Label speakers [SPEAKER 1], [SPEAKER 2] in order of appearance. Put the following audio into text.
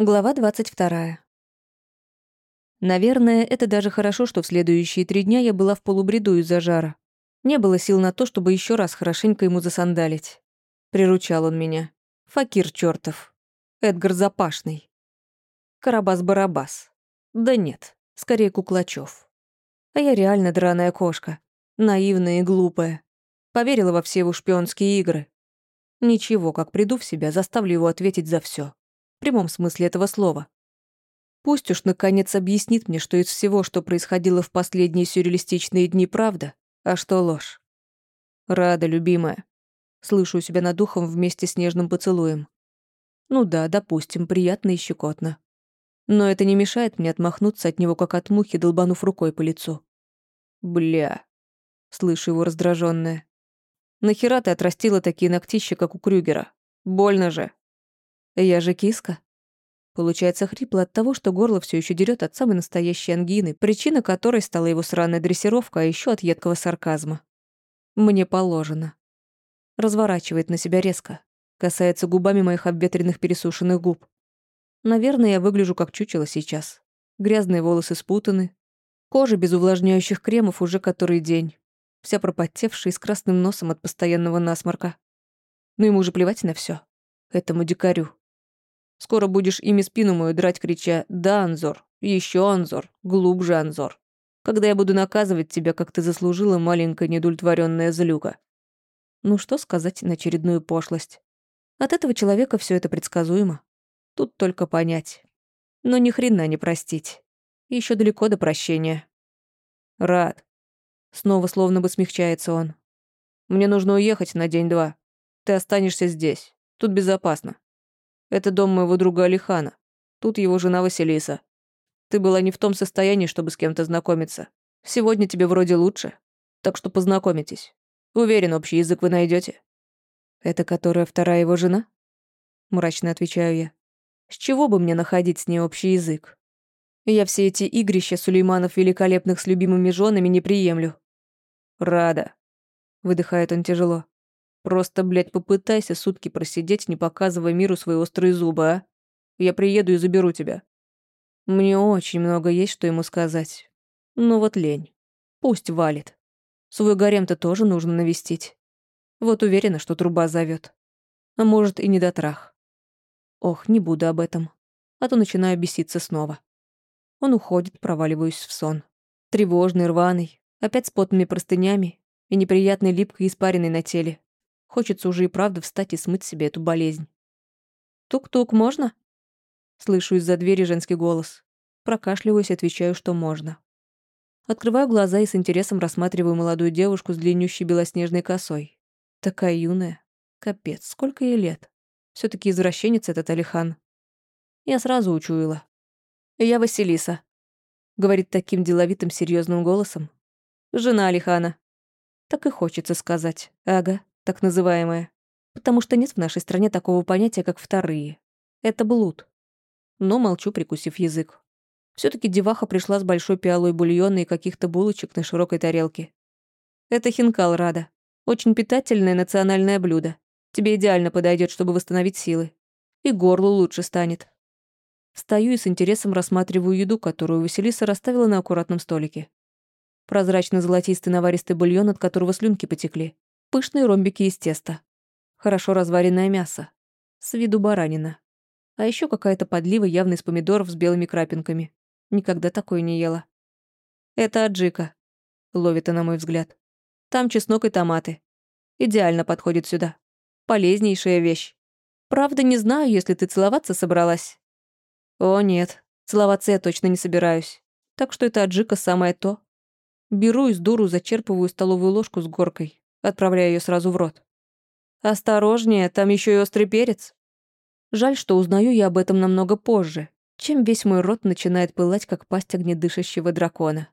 [SPEAKER 1] Глава 22. Наверное, это даже хорошо, что в следующие три дня я была в полубреду из-за жара. Не было сил на то, чтобы еще раз хорошенько ему засандалить. Приручал он меня. Факир чертов. Эдгар Запашный. Карабас-барабас. Да нет, скорее Куклачев. А я реально драная кошка. Наивная и глупая. Поверила во все его шпионские игры. Ничего, как приду в себя, заставлю его ответить за все прямом смысле этого слова. Пусть уж наконец объяснит мне, что из всего, что происходило в последние сюрреалистичные дни, правда, а что ложь. Рада, любимая. Слышу себя над духом вместе с нежным поцелуем. Ну да, допустим, приятно и щекотно. Но это не мешает мне отмахнуться от него, как от мухи, долбанув рукой по лицу. Бля. Слышу его раздраженное. Нахера ты отрастила такие ногтища, как у Крюгера? Больно же. Я же киска. Получается хрипло от того, что горло все еще дерет от самой настоящей ангины, причина которой стала его сраная дрессировка, а еще от едкого сарказма. Мне положено. Разворачивает на себя резко. Касается губами моих обветренных пересушенных губ. Наверное, я выгляжу как чучело сейчас. Грязные волосы спутаны. Кожа без увлажняющих кремов уже который день. Вся пропотевшая и с красным носом от постоянного насморка. Но ему же плевать на все. Этому дикарю. Скоро будешь ими спину мою драть, крича «Да, Анзор! Еще Анзор! Глубже, Анзор!» Когда я буду наказывать тебя, как ты заслужила, маленькая недультворенная злюка. Ну что сказать на очередную пошлость? От этого человека все это предсказуемо. Тут только понять. Но ни хрена не простить. Еще далеко до прощения. Рад. Снова словно бы смягчается он. Мне нужно уехать на день-два. Ты останешься здесь. Тут безопасно. Это дом моего друга Алихана. Тут его жена Василиса. Ты была не в том состоянии, чтобы с кем-то знакомиться. Сегодня тебе вроде лучше. Так что познакомитесь. Уверен, общий язык вы найдете. Это которая вторая его жена? Мрачно отвечаю я. С чего бы мне находить с ней общий язык? Я все эти игрища Сулейманов великолепных с любимыми женами не приемлю. Рада. Выдыхает он тяжело. Просто, блядь, попытайся сутки просидеть, не показывая миру свои острые зубы, а? Я приеду и заберу тебя. Мне очень много есть, что ему сказать. Но вот лень. Пусть валит. Свой гарем-то тоже нужно навестить. Вот уверена, что труба зовет. А может, и не дотрах. Ох, не буду об этом. А то начинаю беситься снова. Он уходит, проваливаюсь в сон. Тревожный, рваный, опять с потными простынями и неприятной липкой испаренной на теле. Хочется уже и правда встать и смыть себе эту болезнь. «Тук-тук, можно?» Слышу из-за двери женский голос. Прокашливаюсь отвечаю, что можно. Открываю глаза и с интересом рассматриваю молодую девушку с длиннющей белоснежной косой. Такая юная. Капец, сколько ей лет. все таки извращенец этот Алихан. Я сразу учуяла. «Я Василиса», — говорит таким деловитым серьезным голосом. «Жена Алихана». Так и хочется сказать. Ага так называемое. Потому что нет в нашей стране такого понятия, как вторые. Это блуд. Но молчу, прикусив язык. все таки деваха пришла с большой пиалой бульона и каких-то булочек на широкой тарелке. Это хинкал, Рада. Очень питательное национальное блюдо. Тебе идеально подойдет, чтобы восстановить силы. И горлу лучше станет. Стою и с интересом рассматриваю еду, которую Василиса расставила на аккуратном столике. Прозрачно-золотистый наваристый бульон, от которого слюнки потекли пышные ромбики из теста. Хорошо разваренное мясо. С виду баранина. А еще какая-то подлива явно из помидоров с белыми крапинками. Никогда такое не ела. Это аджика. Ловит она мой взгляд. Там чеснок и томаты. Идеально подходит сюда. Полезнейшая вещь. Правда, не знаю, если ты целоваться собралась. О, нет. Целоваться я точно не собираюсь. Так что это аджика самое то. Беру из дуру, зачерпываю столовую ложку с горкой отправляя ее сразу в рот. «Осторожнее, там еще и острый перец». Жаль, что узнаю я об этом намного позже, чем весь мой рот начинает пылать, как пасть огнедышащего дракона.